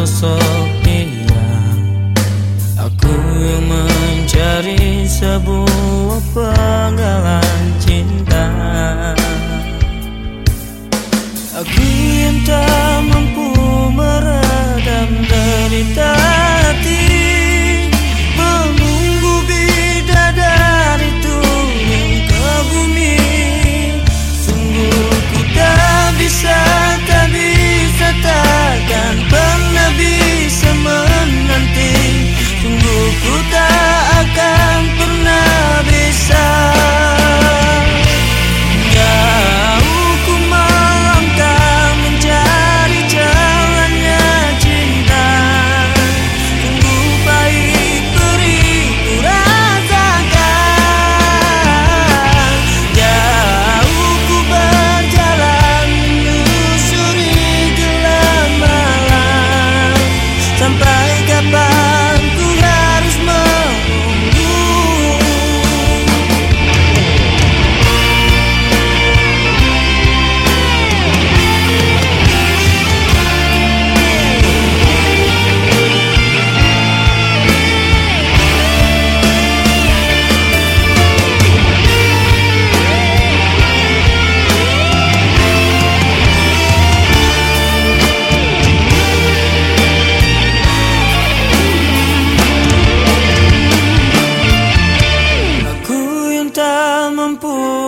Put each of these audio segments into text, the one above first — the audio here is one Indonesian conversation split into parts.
sosok dia Aku yang mencari sebuah penggalan cinta. Aku yang tak mampu meredam derita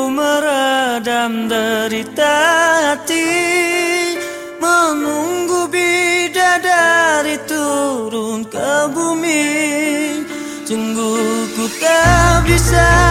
meredam derita hati Menunggu bidadari turun ke bumi. Sungguh ku tak bisa